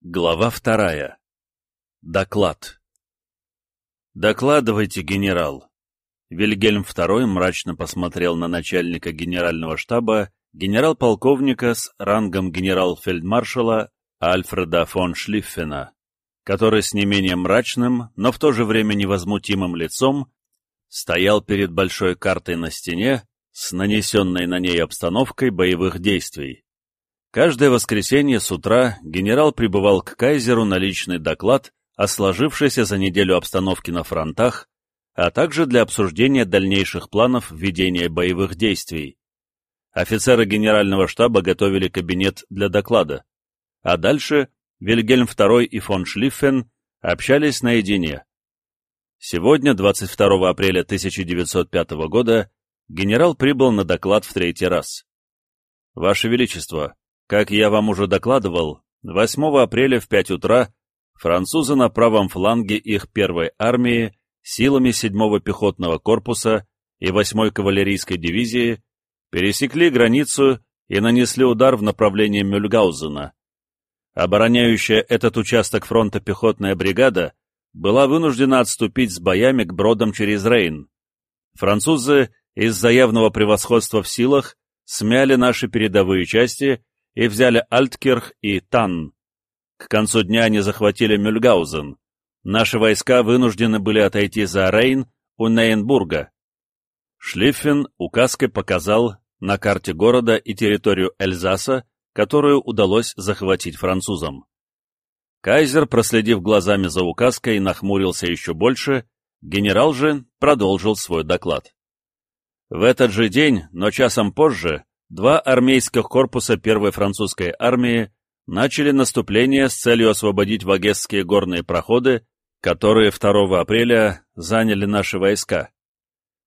Глава вторая. Доклад. «Докладывайте, генерал». Вильгельм II мрачно посмотрел на начальника генерального штаба, генерал-полковника с рангом генерал-фельдмаршала Альфреда фон Шлиффена, который с не менее мрачным, но в то же время невозмутимым лицом стоял перед большой картой на стене с нанесенной на ней обстановкой боевых действий. Каждое воскресенье с утра генерал прибывал к кайзеру на личный доклад о сложившейся за неделю обстановке на фронтах, а также для обсуждения дальнейших планов ведения боевых действий. Офицеры генерального штаба готовили кабинет для доклада, а дальше Вильгельм II и фон Шлиффен общались наедине. Сегодня, 22 апреля 1905 года, генерал прибыл на доклад в третий раз. «Ваше Величество, как я вам уже докладывал, 8 апреля в 5 утра французы на правом фланге их первой армии силами 7-го пехотного корпуса и 8-й кавалерийской дивизии пересекли границу и нанесли удар в направлении Мюльгаузена. Обороняющая этот участок фронта пехотная бригада была вынуждена отступить с боями к бродам через Рейн. Французы из-за явного превосходства в силах смяли наши передовые части и взяли Альткирх и Танн. К концу дня они захватили Мюльгаузен. Наши войска вынуждены были отойти за Рейн у Нейнбурга. Шлиффен указкой показал на карте города и территорию Эльзаса, которую удалось захватить французам. Кайзер, проследив глазами за указкой, нахмурился еще больше, генерал же продолжил свой доклад. В этот же день, но часом позже, два армейских корпуса первой французской армии начали наступление с целью освободить вагесские горные проходы, которые 2 апреля заняли наши войска.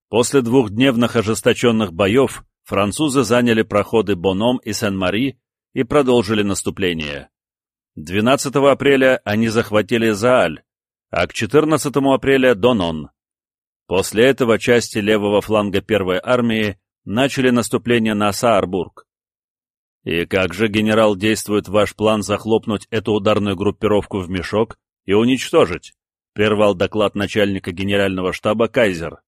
После двухдневных ожесточенных боев французы заняли проходы Боном и Сен-Мари и продолжили наступление. 12 апреля они захватили Зааль, а к 14 апреля — Донон. После этого части левого фланга первой армии начали наступление на Саарбург. И как же, генерал, действует ваш план захлопнуть эту ударную группировку в мешок и уничтожить? Прервал доклад начальника генерального штаба Кайзер.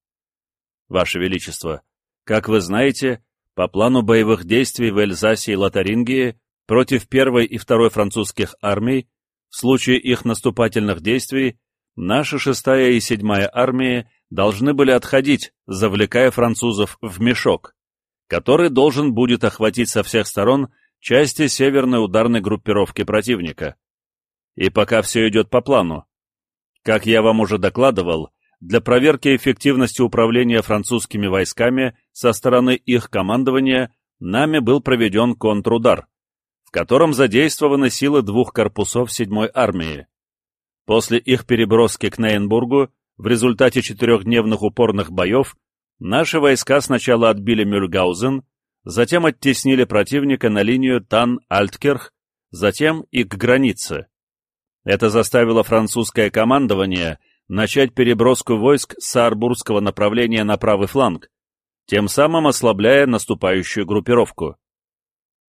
Ваше Величество, как вы знаете, по плану боевых действий в Эльзасе и Лотарингии против первой и второй французских армий, в случае их наступательных действий, наши шестая и седьмая армии должны были отходить, завлекая французов в мешок, который должен будет охватить со всех сторон части северной ударной группировки противника. И пока все идет по плану. Как я вам уже докладывал, для проверки эффективности управления французскими войсками со стороны их командования нами был проведен контрудар, в котором задействованы силы двух корпусов 7-й армии. После их переброски к Нейнбургу в результате четырехдневных упорных боев наши войска сначала отбили Мюльгаузен, затем оттеснили противника на линию Тан-Альткерх, затем и к границе. Это заставило французское командование начать переброску войск с Саарбургского направления на правый фланг, тем самым ослабляя наступающую группировку.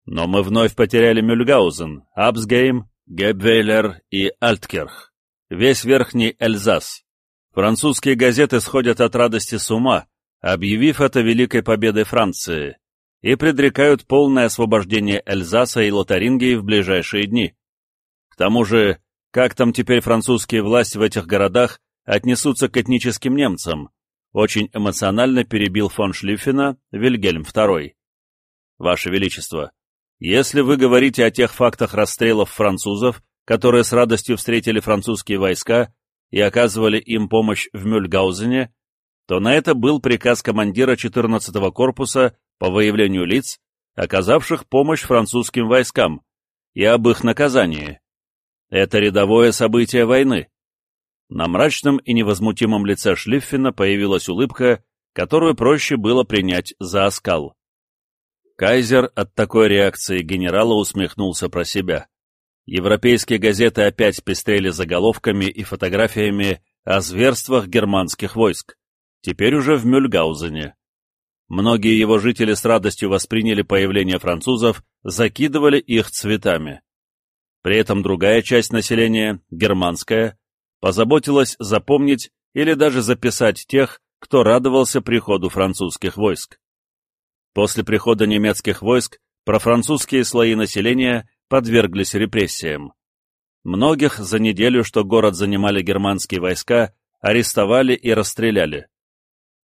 Но мы вновь потеряли Мюльгаузен, Абсгейм, Гебвейлер и Альткерх, весь верхний Эльзас. Французские газеты сходят от радости с ума, объявив это великой победой Франции, и предрекают полное освобождение Эльзаса и Лотарингии в ближайшие дни. К тому же, как там теперь французские власти в этих городах отнесутся к этническим немцам, очень эмоционально перебил фон Шлиффена Вильгельм II. Ваше Величество, если вы говорите о тех фактах расстрелов французов, которые с радостью встретили французские войска, и оказывали им помощь в Мюльгаузене, то на это был приказ командира 14-го корпуса по выявлению лиц, оказавших помощь французским войскам, и об их наказании. Это рядовое событие войны. На мрачном и невозмутимом лице Шлиффена появилась улыбка, которую проще было принять за оскал. Кайзер от такой реакции генерала усмехнулся про себя. Европейские газеты опять пестрели заголовками и фотографиями о зверствах германских войск, теперь уже в Мюльгаузене. Многие его жители с радостью восприняли появление французов, закидывали их цветами. При этом другая часть населения, германская, позаботилась запомнить или даже записать тех, кто радовался приходу французских войск. После прихода немецких войск профранцузские слои населения подверглись репрессиям. Многих за неделю, что город занимали германские войска, арестовали и расстреляли.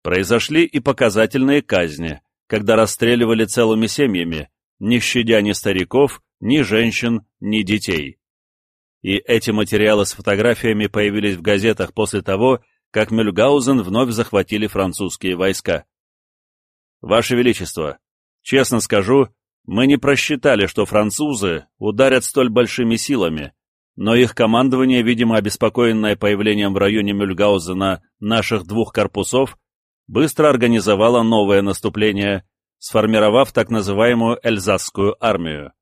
Произошли и показательные казни, когда расстреливали целыми семьями, не щадя ни стариков, ни женщин, ни детей. И эти материалы с фотографиями появились в газетах после того, как Мюльгаузен вновь захватили французские войска. Ваше Величество, честно скажу, мы не просчитали, что французы ударят столь большими силами, но их командование, видимо обеспокоенное появлением в районе Мюльгаузена наших двух корпусов, быстро организовало новое наступление, сформировав так называемую Эльзасскую армию.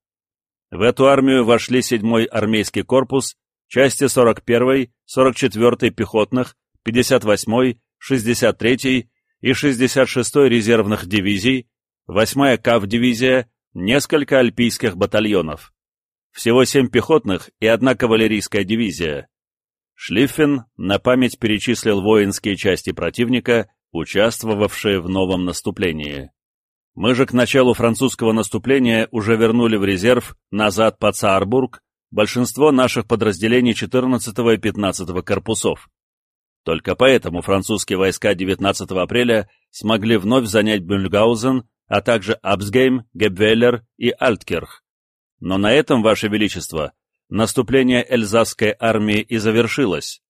В эту армию вошли 7-й армейский корпус, части 41-й, 44-й пехотных, 58-й, 63-й и 66-й резервных дивизий, 8-я КАВ-дивизия, несколько альпийских батальонов. Всего 7 пехотных и одна кавалерийская дивизия. Шлиффен на память перечислил воинские части противника, участвовавшие в новом наступлении. Мы же к началу французского наступления уже вернули в резерв назад под Саарбург большинство наших подразделений 14 и 15 корпусов. Только поэтому французские войска 19 апреля смогли вновь занять Бюльгаузен, а также Абсгейм, Гебвеллер и Альткирх. Но на этом, Ваше Величество, наступление Эльзасской армии и завершилось.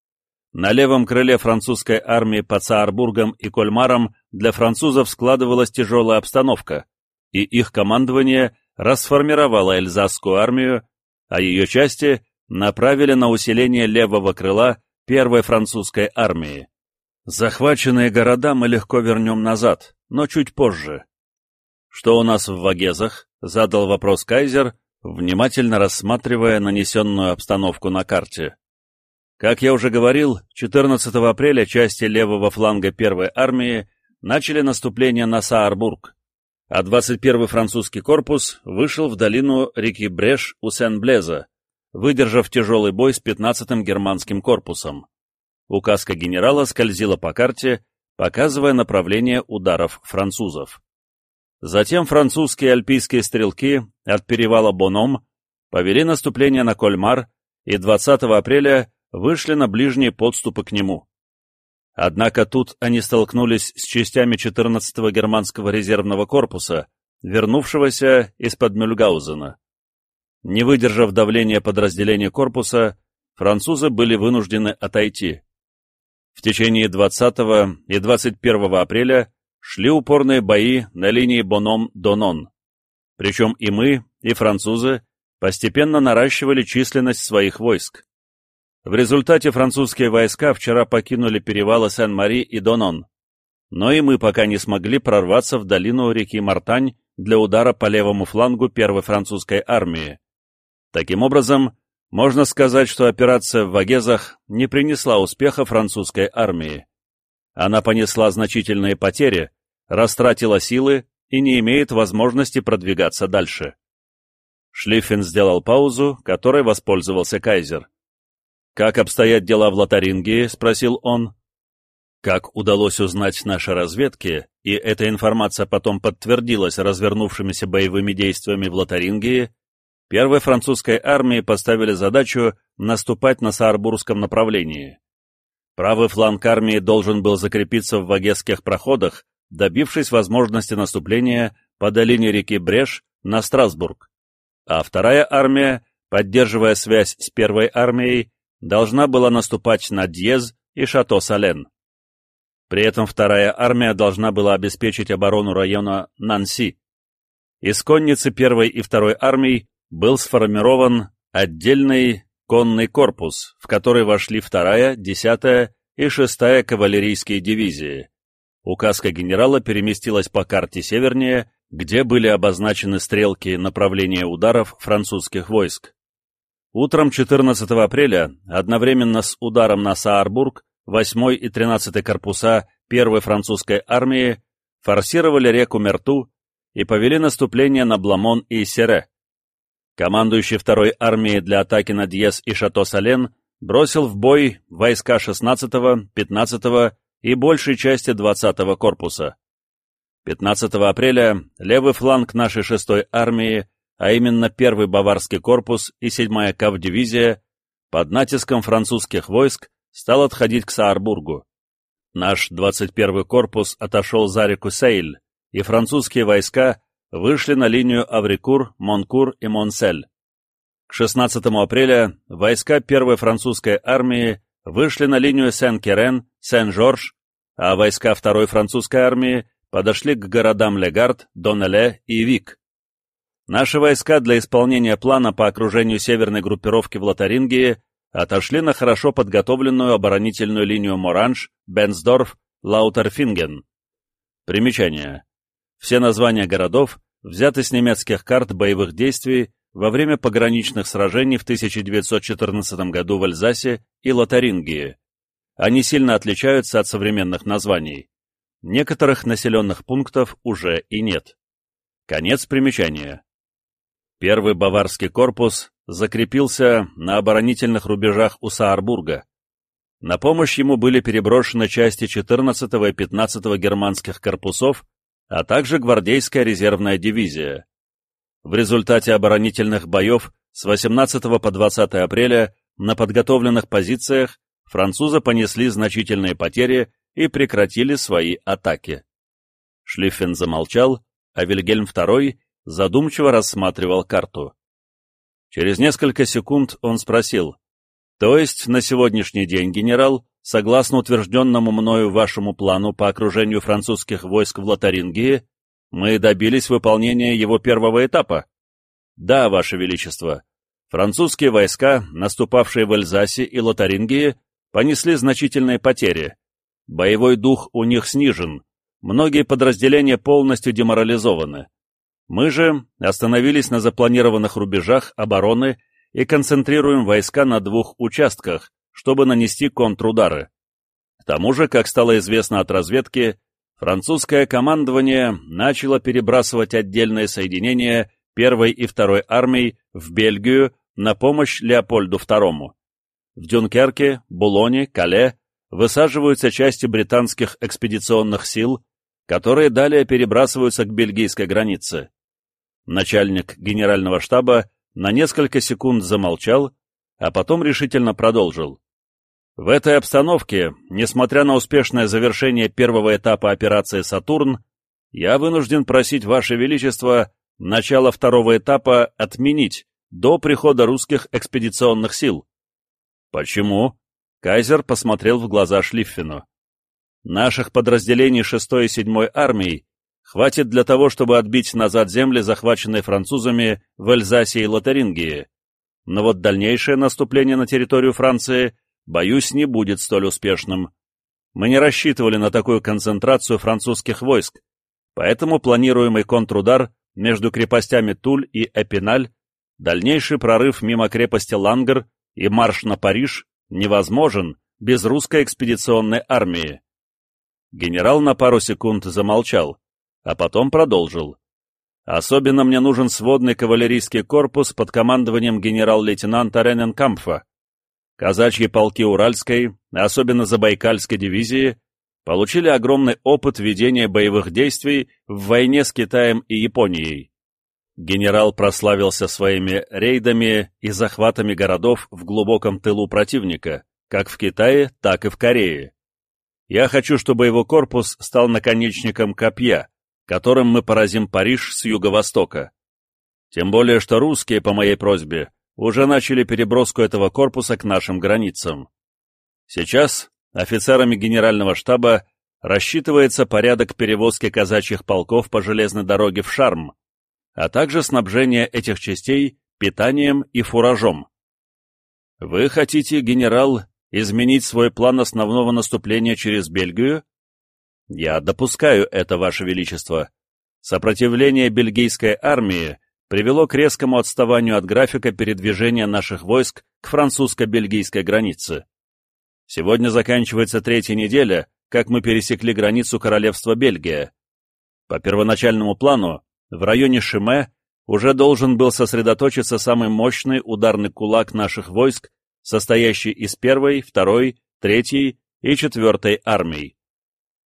На левом крыле французской армии под Саарбургом и Кольмаром для французов складывалась тяжелая обстановка, и их командование расформировало Эльзасскую армию, а ее части направили на усиление левого крыла первой французской армии. Захваченные города мы легко вернем назад, но чуть позже. «Что у нас в Вагезах?» — задал вопрос Кайзер, внимательно рассматривая нанесенную обстановку на карте. Как я уже говорил, 14 апреля части левого фланга первой армии начали наступление на Саарбург, а 21-й французский корпус вышел в долину реки Бреш у Сен-Блеза, выдержав тяжелый бой с 15-м германским корпусом. Указка генерала скользила по карте, показывая направление ударов французов. Затем французские альпийские стрелки от перевала Боном повели наступление на Кольмар и 20 апреля вышли на ближние подступы к нему. Однако тут они столкнулись с частями 14-го германского резервного корпуса, вернувшегося из-под Мюльгаузена. Не выдержав давления подразделения корпуса, французы были вынуждены отойти. В течение 20 и 21 апреля шли упорные бои на линии Боном-Донон. Причем и мы, и французы постепенно наращивали численность своих войск. В результате французские войска вчера покинули перевалы Сен-Мари и Донон, но и мы пока не смогли прорваться в долину реки Мартань для удара по левому флангу первой французской армии. Таким образом, можно сказать, что операция в Вагезах не принесла успеха французской армии. Она понесла значительные потери, растратила силы и не имеет возможности продвигаться дальше. Шлиффен сделал паузу, которой воспользовался Кайзер. «Как обстоят дела в Лотарингии?» — спросил он. Как удалось узнать нашей разведке, и эта информация потом подтвердилась развернувшимися боевыми действиями в Лотарингии, первой французской армии поставили задачу наступать на Саарбургском направлении. Правый фланг армии должен был закрепиться в Вагесских проходах, добившись возможности наступления по долине реки Бреш на Страсбург, а вторая армия, поддерживая связь с первой армией, должна была наступать на Дьез и Шато-Сален. При этом вторая армия должна была обеспечить оборону района Нанси. Из конницы первой и второй армий был сформирован отдельный конный корпус, в который вошли вторая, десятая и шестая кавалерийские дивизии. Указка генерала переместилась по карте севернее, где были обозначены стрелки направления ударов французских войск. Утром 14 апреля, одновременно с ударом на Саарбург, 8 и 13 корпуса 1 французской армии форсировали реку Мёрту и повели наступление на Бламон и Сере. Командующий второй армией для атаки на Дьёз и Шато-Сален, бросил в бой войска 16-го, 15-го и большей части 20-го корпуса. 15 апреля левый фланг нашей 6-й армии, а именно 1-й Баварский корпус и 7-я Кавдивизия, под натиском французских войск стал отходить к Саарбургу. Наш 21-й корпус отошел за реку Сейль, и французские войска вышли на линию Аврикур, Монкур и Монсель. К 16 апреля войска первой французской армии вышли на линию Сен-Керен, Сен-Жорж, а войска второй французской армии подошли к городам Легард, Донеле и Вик. Наши войска для исполнения плана по окружению северной группировки в Лотарингии отошли на хорошо подготовленную оборонительную линию Моранж, Бенсдорф, Лаутерфинген. Примечание. Все названия городов взяты с немецких карт боевых действий во время пограничных сражений в 1914 году в Альзасе и Лотарингии. Они сильно отличаются от современных названий. Некоторых населенных пунктов уже и нет. Конец примечания. Первый баварский корпус закрепился на оборонительных рубежах у Саарбурга. На помощь ему были переброшены части 14 и 15 германских корпусов а также гвардейская резервная дивизия. В результате оборонительных боев с 18 по 20 апреля на подготовленных позициях французы понесли значительные потери и прекратили свои атаки. Шлиффен замолчал, а Вильгельм II задумчиво рассматривал карту. Через несколько секунд он спросил, «То есть на сегодняшний день, генерал, согласно утвержденному мною вашему плану по окружению французских войск в Лотарингии, мы добились выполнения его первого этапа. Да, ваше величество, французские войска, наступавшие в Эльзасе и Лотарингии, понесли значительные потери. Боевой дух у них снижен, многие подразделения полностью деморализованы. Мы же остановились на запланированных рубежах обороны и концентрируем войска на двух участках, чтобы нанести контрудары. К тому же, как стало известно от разведки, французское командование начало перебрасывать отдельные соединения первой и второй армий в Бельгию на помощь Леопольду II. В Дюнкерке, Булоне, Кале высаживаются части британских экспедиционных сил, которые далее перебрасываются к бельгийской границе. Начальник генерального штаба на несколько секунд замолчал, а потом решительно продолжил. В этой обстановке, несмотря на успешное завершение первого этапа операции «Сатурн», я вынужден просить Ваше Величество начало второго этапа отменить до прихода русских экспедиционных сил. Почему? Кайзер посмотрел в глаза Шлиффену. Наших подразделений 6 и 7 армий хватит для того, чтобы отбить назад земли, захваченные французами в Эльзасе и Лотарингии. Но вот дальнейшее наступление на территорию Франции боюсь, не будет столь успешным. Мы не рассчитывали на такую концентрацию французских войск, поэтому планируемый контрудар между крепостями Туль и Эпиналь, дальнейший прорыв мимо крепости Лангер и марш на Париж невозможен без русской экспедиционной армии. Генерал на пару секунд замолчал, а потом продолжил. Особенно мне нужен сводный кавалерийский корпус под командованием генерал-лейтенанта Рененкампфа. Казачьи полки Уральской, особенно Забайкальской дивизии, получили огромный опыт ведения боевых действий в войне с Китаем и Японией. Генерал прославился своими рейдами и захватами городов в глубоком тылу противника, как в Китае, так и в Корее. Я хочу, чтобы его корпус стал наконечником копья, которым мы поразим Париж с юго-востока. Тем более, что русские, по моей просьбе, уже начали переброску этого корпуса к нашим границам. Сейчас офицерами генерального штаба рассчитывается порядок перевозки казачьих полков по железной дороге в Шарм, а также снабжение этих частей питанием и фуражом. Вы хотите, генерал, изменить свой план основного наступления через Бельгию? Я допускаю это, Ваше Величество. Сопротивление бельгийской армии привело к резкому отставанию от графика передвижения наших войск к французско-бельгийской границе. Сегодня заканчивается третья неделя, как мы пересекли границу королевства Бельгия. По первоначальному плану, в районе Шиме уже должен был сосредоточиться самый мощный ударный кулак наших войск, состоящий из первой, второй, третьей и четвертой армий.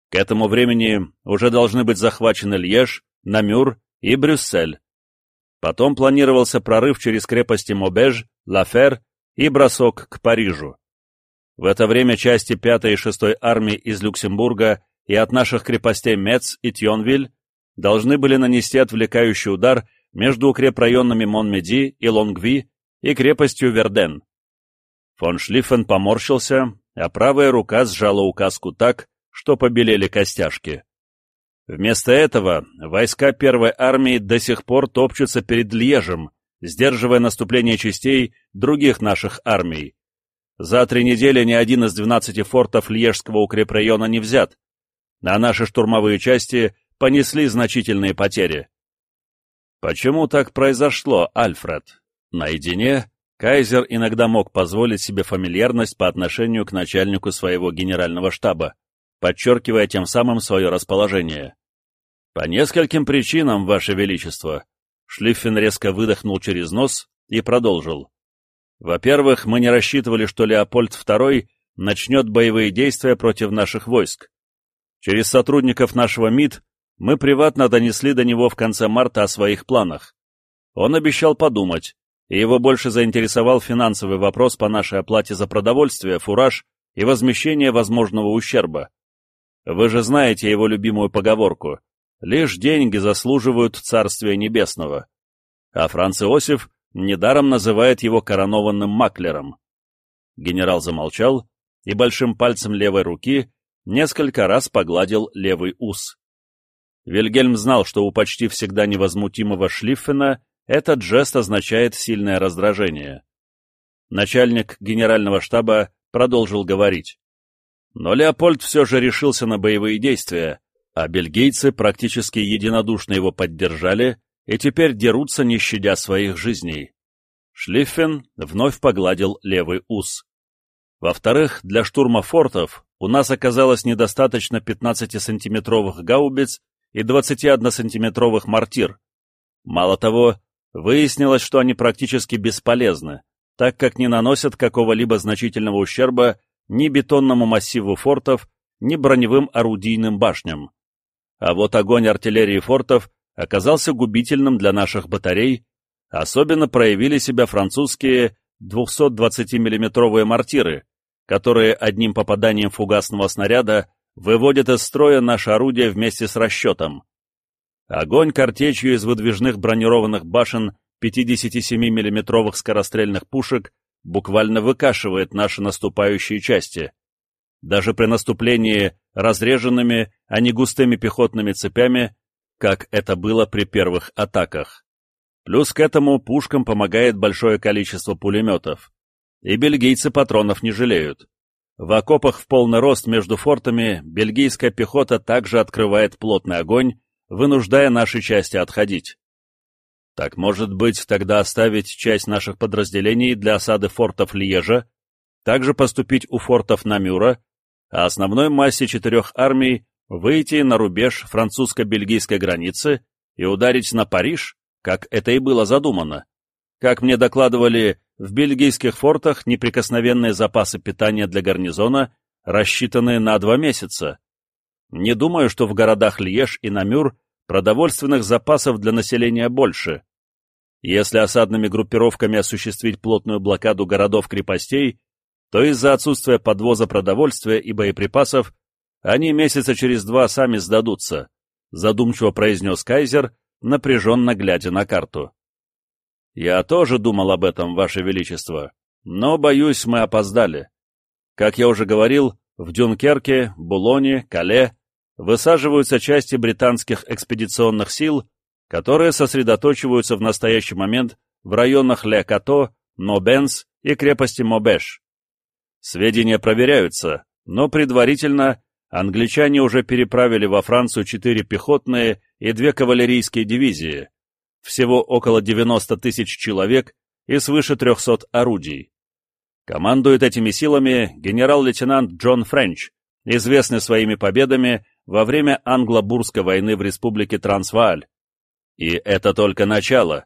К этому времени уже должны быть захвачены Льеж, Намюр и Брюссель. Потом планировался прорыв через крепости Мобеж, Лафер и бросок к Парижу. В это время части 5 и 6 армии из Люксембурга и от наших крепостей Мец и Тьонвиль должны были нанести отвлекающий удар между укрепрайонами Монмеди и Лонгви и крепостью Верден. Фон Шлиффен поморщился, а правая рука сжала указку так, что побелели костяшки. Вместо этого войска первой армии до сих пор топчутся перед Льежем, сдерживая наступление частей других наших армий. За три недели ни один из двенадцати фортов Льежского укрепрайона не взят, а наши штурмовые части понесли значительные потери. Почему так произошло, Альфред? Наедине Кайзер иногда мог позволить себе фамильярность по отношению к начальнику своего генерального штаба, подчеркивая тем самым свое расположение. «По нескольким причинам, Ваше Величество», Шлиффен резко выдохнул через нос и продолжил. «Во-первых, мы не рассчитывали, что Леопольд II начнет боевые действия против наших войск. Через сотрудников нашего МИД мы приватно донесли до него в конце марта о своих планах. Он обещал подумать, и его больше заинтересовал финансовый вопрос по нашей оплате за продовольствие, фураж и возмещение возможного ущерба. Вы же знаете его любимую поговорку «Лишь деньги заслуживают Царствия Небесного», а Франц Иосиф недаром называет его коронованным маклером. Генерал замолчал и большим пальцем левой руки несколько раз погладил левый ус. Вильгельм знал, что у почти всегда невозмутимого Шлиффена этот жест означает сильное раздражение. Начальник генерального штаба продолжил говорить. Но Леопольд все же решился на боевые действия, а бельгийцы практически единодушно его поддержали и теперь дерутся, не щадя своих жизней. Шлиффен вновь погладил левый ус. Во-вторых, для штурма фортов у нас оказалось недостаточно 15-сантиметровых гаубиц и 21-сантиметровых мортир. Мало того, выяснилось, что они практически бесполезны, так как не наносят какого-либо значительного ущерба ни бетонному массиву фортов, ни броневым орудийным башням. А вот огонь артиллерии фортов оказался губительным для наших батарей, особенно проявили себя французские 220 миллиметровые мортиры, которые одним попаданием фугасного снаряда выводят из строя наше орудие вместе с расчетом. Огонь картечью из выдвижных бронированных башен 57 миллиметровых скорострельных пушек буквально выкашивает наши наступающие части. Даже при наступлении разреженными, а не густыми пехотными цепями, как это было при первых атаках. Плюс к этому пушкам помогает большое количество пулеметов. И бельгийцы патронов не жалеют. В окопах в полный рост между фортами бельгийская пехота также открывает плотный огонь, вынуждая наши части отходить. Так, может быть, тогда оставить часть наших подразделений для осады фортов Льежа, также поступить у фортов Намюра, а основной массе четырех армий выйти на рубеж французско-бельгийской границы и ударить на Париж, как это и было задумано. Как мне докладывали, в бельгийских фортах неприкосновенные запасы питания для гарнизона рассчитаны на два месяца. Не думаю, что в городах Льеж и Намюр продовольственных запасов для населения больше. Если осадными группировками осуществить плотную блокаду городов-крепостей, то из-за отсутствия подвоза продовольствия и боеприпасов они месяца через два сами сдадутся, задумчиво произнес Кайзер, напряженно глядя на карту. Я тоже думал об этом, Ваше Величество, но, боюсь, мы опоздали. Как я уже говорил, в Дюнкерке, Булоне, Кале высаживаются части британских экспедиционных сил, которые сосредоточиваются в настоящий момент в районах Ле-Като, Нобенс и крепости Мобеш. Сведения проверяются, но предварительно англичане уже переправили во Францию четыре пехотные и две кавалерийские дивизии, всего около 90 тысяч человек и свыше 300 орудий. Командует этими силами генерал-лейтенант Джон Френч, известный своими победами во время англо-бурской войны в республике Трансвааль. И это только начало.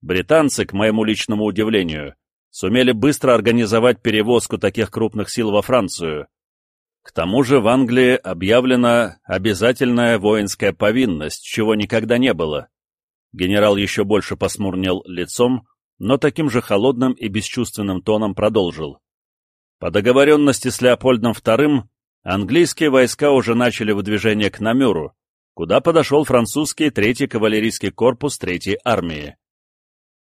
Британцы, к моему личному удивлению, сумели быстро организовать перевозку таких крупных сил во Францию. К тому же в Англии объявлена обязательная воинская повинность, чего никогда не было. Генерал еще больше посмурнел лицом, но таким же холодным и бесчувственным тоном продолжил. По договоренности с Леопольдом II английские войска уже начали выдвижение к Намюру, куда подошел французский третий кавалерийский корпус третьей армии.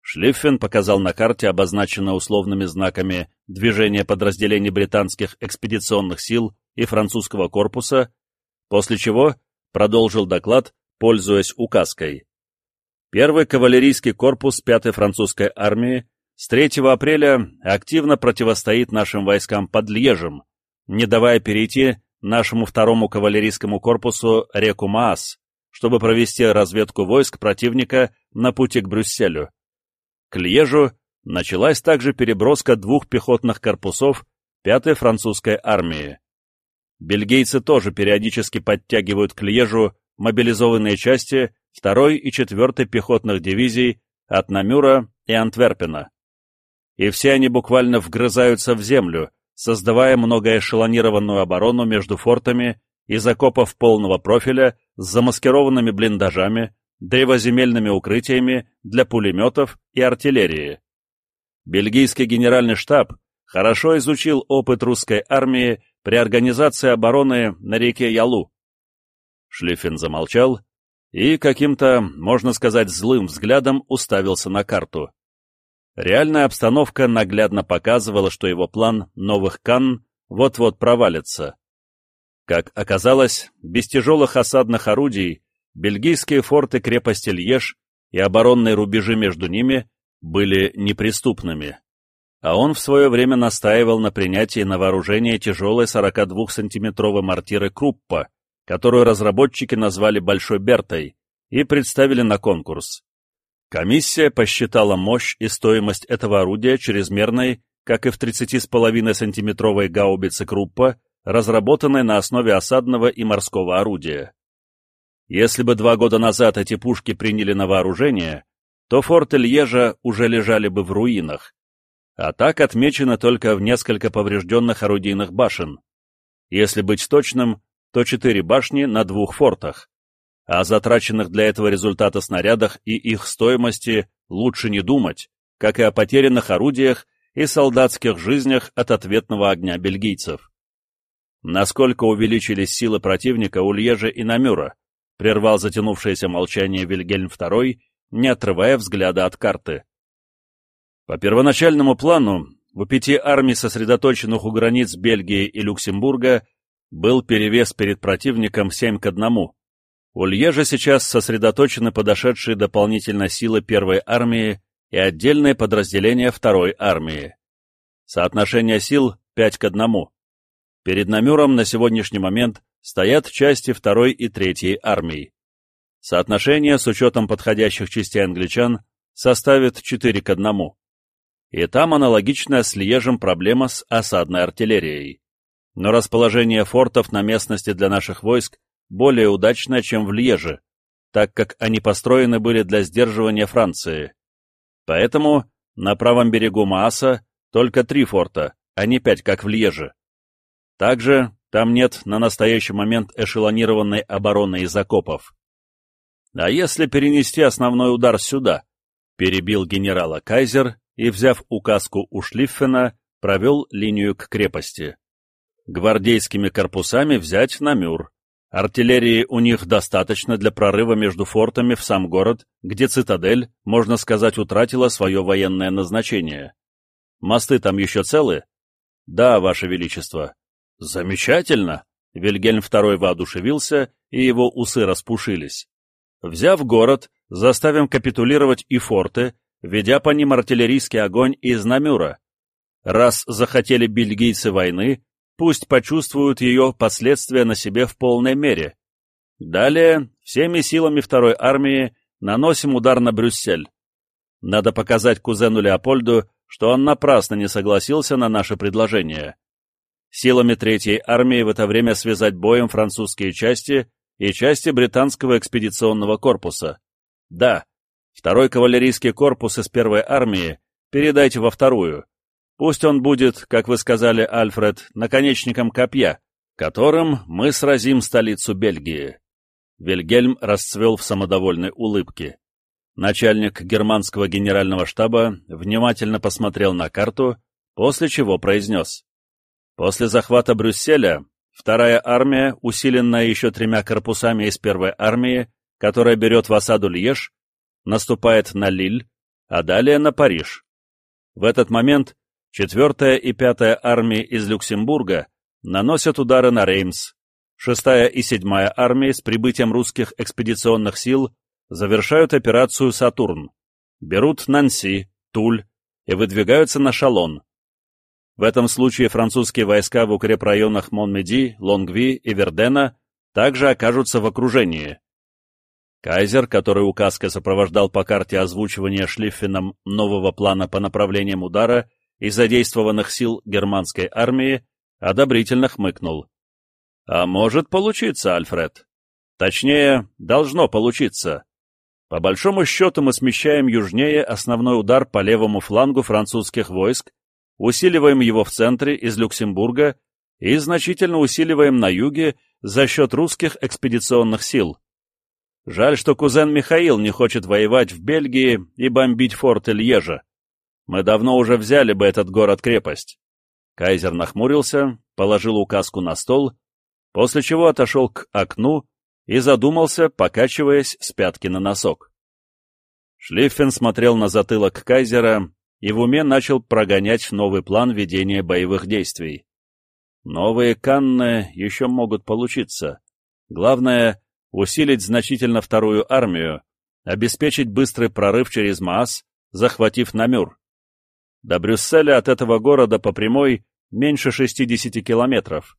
Шлиффен показал на карте, обозначенное условными знаками, движение подразделений британских экспедиционных сил и французского корпуса, после чего продолжил доклад, пользуясь указкой. Первый кавалерийский корпус 5-й французской армии с 3 апреля активно противостоит нашим войскам под Льежем, не давая перейти нашему второму кавалерийскому корпусу реку Маас, чтобы провести разведку войск противника на пути к Брюсселю. К Льежу началась также переброска двух пехотных корпусов 5-й французской армии. Бельгийцы тоже периодически подтягивают к Льежу мобилизованные части 2 и 4 пехотных дивизий от Намюра и Антверпена. И все они буквально вгрызаются в землю, создавая многоэшелонированную оборону между фортами из окопов полного профиля с замаскированными блиндажами, древоземельными укрытиями для пулеметов и артиллерии. Бельгийский генеральный штаб хорошо изучил опыт русской армии при организации обороны на реке Ялу. Шлиффен замолчал и каким-то, можно сказать, злым взглядом уставился на карту. Реальная обстановка наглядно показывала, что его план новых Кан вот-вот провалится. Как оказалось, без тяжелых осадных орудий бельгийские форты крепости Льеж и оборонные рубежи между ними были неприступными. А он в свое время настаивал на принятии на вооружение тяжелой 42-сантиметровой мортиры Круппа, которую разработчики назвали Большой Бертой и представили на конкурс. Комиссия посчитала мощь и стоимость этого орудия чрезмерной, как и в 30,5 сантиметровой гаубице Круппа, разработанной на основе осадного и морского орудия. Если бы два года назад эти пушки приняли на вооружение, то форты Льежа уже лежали бы в руинах, а так отмечено только в несколько поврежденных орудийных башен. Если быть точным, то четыре башни на двух фортах. О затраченных для этого результата снарядах и их стоимости лучше не думать, как и о потерянных орудиях и солдатских жизнях от ответного огня бельгийцев. Насколько увеличились силы противника у Льежа и Намюра, прервал затянувшееся молчание Вильгельм II, не отрывая взгляда от карты. По первоначальному плану, у пяти армий, сосредоточенных у границ Бельгии и Люксембурга, был перевес перед противником 7 к 1. У Льежа сейчас сосредоточены подошедшие дополнительно силы первой армии и отдельные подразделения второй армии. Соотношение сил 5 к 1. Перед Намюром на сегодняшний момент стоят части второй и третьей армий. Соотношение с учетом подходящих частей англичан составит 4 к 1. И там аналогичная с Льежем проблема с осадной артиллерией но расположение фортов на местности для наших войск более удачное, чем в Льеже, так как они построены были для сдерживания Франции. Поэтому на правом берегу Мааса только три форта, а не пять, как в Льеже. Также там нет на настоящий момент эшелонированной обороны из окопов. А если перенести основной удар сюда? Перебил генерала Кайзер и, взяв указку у Шлиффена, провел линию к крепости гвардейскими корпусами взять Намюр. Артиллерии у них достаточно для прорыва между фортами в сам город, где цитадель, можно сказать, утратила свое военное назначение. Мосты там еще целы? Да, Ваше Величество. Замечательно! Вильгельм II воодушевился, и его усы распушились. Взяв город, заставим капитулировать и форты, ведя по ним артиллерийский огонь из Намюра. Раз захотели бельгийцы войны, пусть почувствуют ее последствия на себе в полной мере. Далее, всеми силами второй армии наносим удар на Брюссель. Надо показать кузену Леопольду, что он напрасно не согласился на наше предложение. Силами Третьей армии в это время связать боем французские части и части британского экспедиционного корпуса. Да, второй кавалерийский корпус из первой армии передайте во вторую. Пусть он будет, как вы сказали, Альфред, наконечником копья, которым мы сразим столицу Бельгии. Вильгельм расцвел в самодовольной улыбке. Начальник германского генерального штаба внимательно посмотрел на карту, после чего произнес. После захвата Брюсселя вторая армия, усиленная еще тремя корпусами из первой армии, которая берет в осаду Льеж, наступает на Лиль, а далее на Париж. В этот момент четвертая и пятая армии из Люксембурга наносят удары на Реймс, шестая и седьмая армии с прибытием русских экспедиционных сил завершают операцию «Сатурн», берут Нанси, Туль и выдвигаются на Шалон. В этом случае французские войска в укрепрайонах Монмеди, Лонгви и Вердена также окажутся в окружении. Кайзер, который указкой сопровождал по карте озвучивания Шлиффеном нового плана по направлениям удара и задействованных сил германской армии, одобрительно хмыкнул. «А может получиться, Альфред. Точнее, должно получиться. По большому счету мы смещаем южнее основной удар по левому флангу французских войск, усиливаем его в центре из Люксембурга и значительно усиливаем на юге за счет русских экспедиционных сил. Жаль, что кузен Михаил не хочет воевать в Бельгии и бомбить форты Льежа. Мы давно уже взяли бы этот город-крепость. Кайзер нахмурился, положил указку на стол, после чего отошел к окну и задумался, покачиваясь с пятки на носок. Шлиффен смотрел на затылок Кайзера и в уме начал прогонять новый план ведения боевых действий. Новые канны еще могут получиться. Главное — усилить значительно вторую армию, обеспечить быстрый прорыв через Маас, захватив Намюр. До Брюсселя от этого города по прямой меньше 60 километров.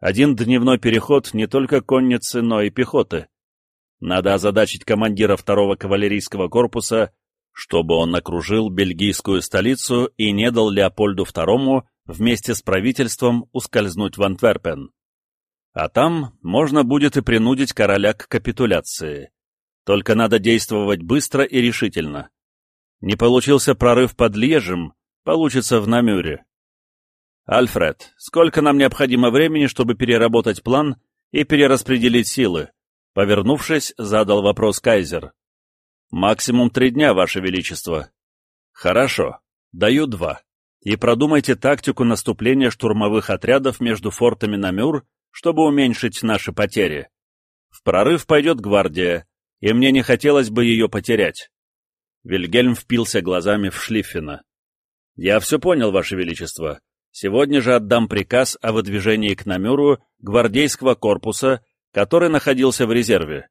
Один дневной переход не только конницы, но и пехоты. Надо озадачить командира второго кавалерийского корпуса, чтобы он окружил бельгийскую столицу и не дал Леопольду II вместе с правительством ускользнуть в Антверпен. А там можно будет и принудить короля к капитуляции. Только надо действовать быстро и решительно. Не получился прорыв под Льежем, получится в Намюре. «Альфред, сколько нам необходимо времени, чтобы переработать план и перераспределить силы?» Повернувшись, задал вопрос Кайзер. «Максимум три дня, Ваше Величество». «Хорошо. Даю два. И продумайте тактику наступления штурмовых отрядов между фортами Намюр, чтобы уменьшить наши потери. В прорыв пойдет гвардия, и мне не хотелось бы ее потерять». Вильгельм впился глазами в Шлиффена. «Я все понял, Ваше Величество. Сегодня же отдам приказ о выдвижении к Намюру гвардейского корпуса, который находился в резерве.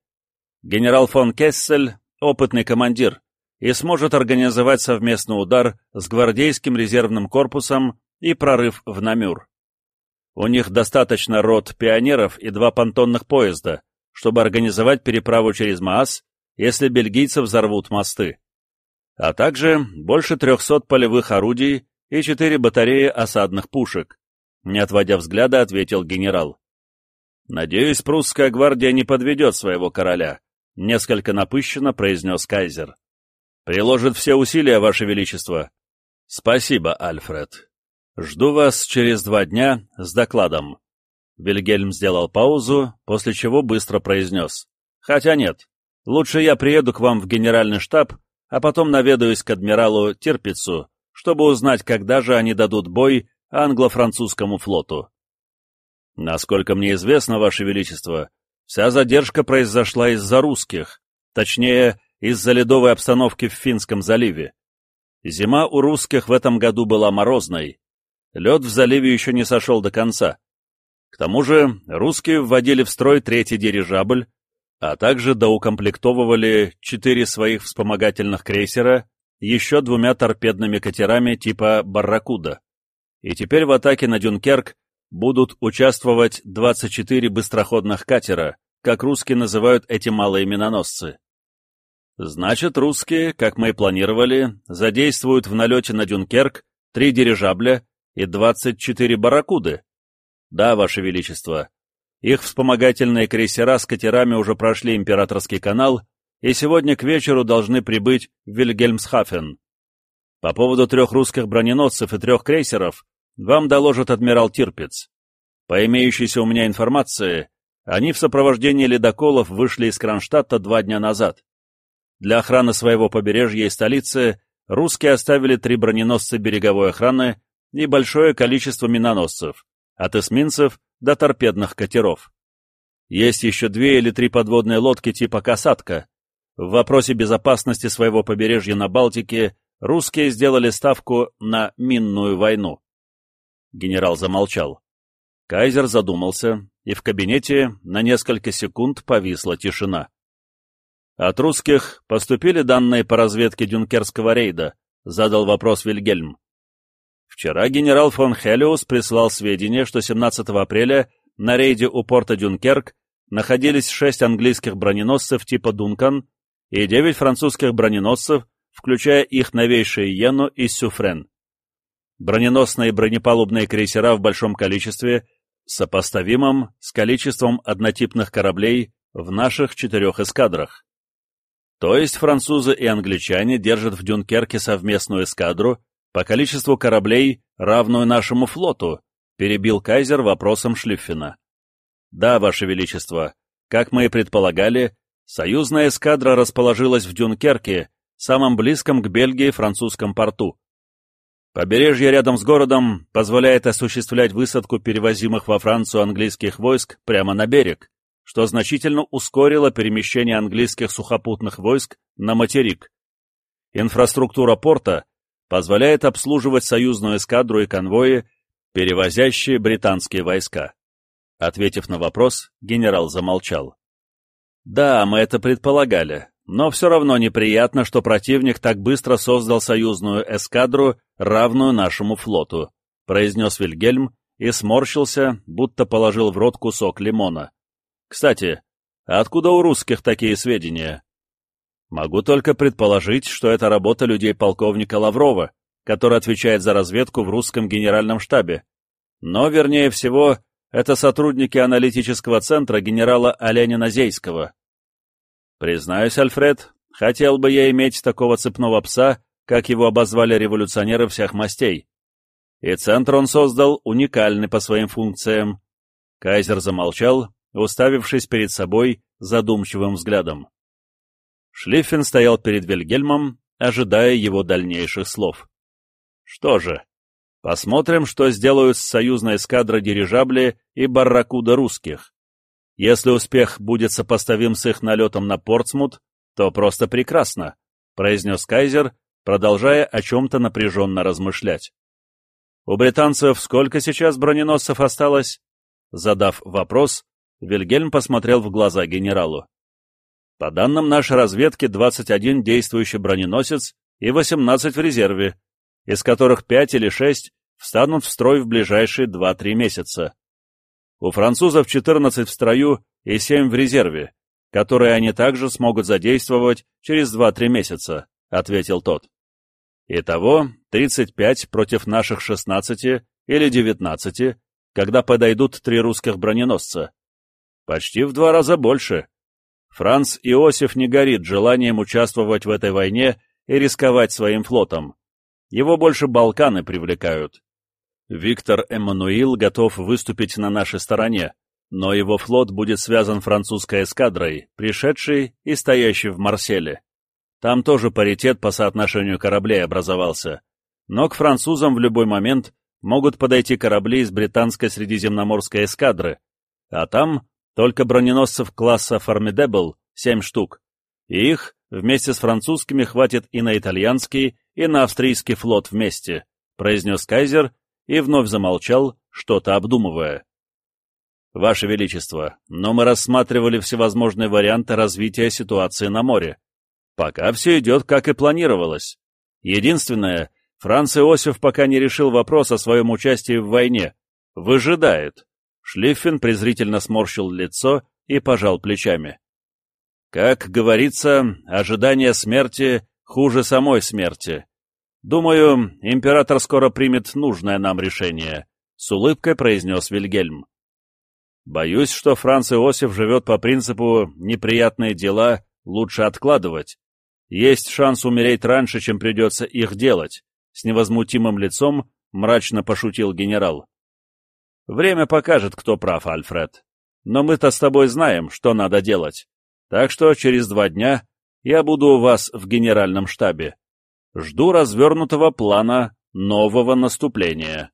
Генерал фон Кессель — опытный командир и сможет организовать совместный удар с гвардейским резервным корпусом и прорыв в Намюр. У них достаточно рот пионеров и два понтонных поезда, чтобы организовать переправу через Маас, если бельгийцы взорвут мосты. А также больше трехсот полевых орудий и четыре батареи осадных пушек, не отводя взгляда, ответил генерал. «Надеюсь, прусская гвардия не подведет своего короля», — несколько напыщенно произнес кайзер. «Приложит все усилия, Ваше Величество». «Спасибо, Альфред. Жду вас через два дня с докладом». Вильгельм сделал паузу, после чего быстро произнес. «Хотя нет, лучше я приеду к вам в генеральный штаб, а потом наведаюсь к адмиралу Тирпицу чтобы узнать, когда же они дадут бой англо-французскому флоту. Насколько мне известно, Ваше Величество, вся задержка произошла из-за русских, точнее, из-за ледовой обстановки в Финском заливе. Зима у русских в этом году была морозной, лед в заливе еще не сошел до конца. К тому же русские вводили в строй третий дирижабль, а также доукомплектовывали четыре своих вспомогательных крейсера еще двумя торпедными катерами типа «Барракуда». И теперь в атаке на Дюнкерк будут участвовать 24 быстроходных катера, как русские называют эти малые миноносцы. Значит, русские, как мы и планировали, задействуют в налете на Дюнкерк три дирижабля и 24 барракуды. Да, Ваше Величество, их вспомогательные крейсера с катерами уже прошли Императорский канал и сегодня к вечеру должны прибыть в Вильгельмсхафен. По поводу трех русских броненосцев и трех крейсеров вам доложит адмирал Тирпиц. По имеющейся у меня информации, они в сопровождении ледоколов вышли из Кронштадта два дня назад. Для охраны своего побережья и столицы русские оставили три броненосца береговой охраны и большое количество миноносцев, от эсминцев до торпедных катеров. Есть еще две или три подводные лодки типа «Касатка». В вопросе безопасности своего побережья на Балтике русские сделали ставку на минную войну. Генерал замолчал. Кайзер задумался, и в кабинете на несколько секунд повисла тишина. От русских поступили данные по разведке дюнкерского рейда, задал вопрос Вильгельм. Вчера генерал фон Хелиус прислал сведения, что 17 апреля на рейде у порта Дюнкерк находились шесть английских броненосцев типа «Дункан» и девять французских броненосцев, включая их новейшие «Йену» и «Сюфрен». Броненосные бронепалубные крейсера в большом количестве, сопоставимом с количеством однотипных кораблей в наших четырех эскадрах. То есть французы и англичане держат в Дюнкерке совместную эскадру, по количеству кораблей, равную нашему флоту, перебил кайзер вопросом Шлиффена. Да, Ваше Величество, как мы и предполагали, союзная эскадра расположилась в Дюнкерке, самом близком к Бельгии французском порту. Побережье рядом с городом позволяет осуществлять высадку перевозимых во Францию английских войск прямо на берег, что значительно ускорило перемещение английских сухопутных войск на материк. Инфраструктура порта позволяет обслуживать союзную эскадру и конвои, перевозящие британские войска. Ответив на вопрос, генерал замолчал. Да, мы это предполагали, но все равно неприятно, что противник так быстро создал союзную эскадру, равную нашему флоту, произнес Вильгельм и сморщился, будто положил в рот кусок лимона. Кстати, откуда у русских такие сведения? Могу только предположить, что это работа людей полковника Лаврова, который отвечает за разведку в русском генеральном штабе. Но, вернее всего, это сотрудники аналитического центра генерала Оленина Зейского. Признаюсь, Альфред, хотел бы я иметь такого цепного пса, как его обозвали революционеры всех мастей. И центр он создал уникальный по своим функциям. Кайзер замолчал, уставившись перед собой задумчивым взглядом. Шлиффен стоял перед Вильгельмом, ожидая его дальнейших слов. Что же, посмотрим, что сделают с союзной эскадрой дирижабли и барракуда русских. Если успех будет сопоставим с их налетом на Портсмут, то просто прекрасно, произнес Кайзер, продолжая о чем-то напряженно размышлять. У британцев сколько сейчас броненосцев осталось? Задав вопрос, Вильгельм посмотрел в глаза генералу. По данным нашей разведки, 21 действующий броненосец и 18 в резерве, из которых 5 или 6 встанут в строй в ближайшие 2-3 месяца. У французов 14 в строю и 7 в резерве, которые они также смогут задействовать через 2-3 месяца, ответил тот. Итого 35 против наших 16 или 19, когда подойдут три русских броненосца. Почти в два раза больше. Франц Иосиф не горит желанием участвовать в этой войне и рисковать своим флотом. Его больше Балканы привлекают. Виктор Эммануил готов выступить на нашей стороне, но его флот будет связан французской эскадрой, пришедшей и стоящей в Марселе. Там тоже паритет по соотношению кораблей образовался. Но к французам в любой момент могут подойти корабли из британской средиземноморской эскадры, а там только броненосцев класса Formidable — семь штук, их вместе с французскими хватит и на итальянский, и на австрийский флот вместе, произнес Кайзер и вновь замолчал, что-то обдумывая. Ваше Величество, но мы рассматривали всевозможные варианты развития ситуации на море. Пока все идет, как и планировалось. Единственное, Франц Иосиф пока не решил вопрос о своем участии в войне. Выжидает. Шлиффен презрительно сморщил лицо и пожал плечами. Как говорится, ожидание смерти хуже самой смерти. Думаю, император скоро примет нужное нам решение, с улыбкой произнес Вильгельм. Боюсь, что Франц Иосиф живет по принципу «неприятные дела лучше откладывать. Есть шанс умереть раньше, чем придется их делать. С невозмутимым лицом мрачно пошутил генерал. Время покажет, кто прав, Альфред. Но мы-то с тобой знаем, что надо делать. Так что через два дня я буду у вас в генеральном штабе. Жду развернутого плана нового наступления.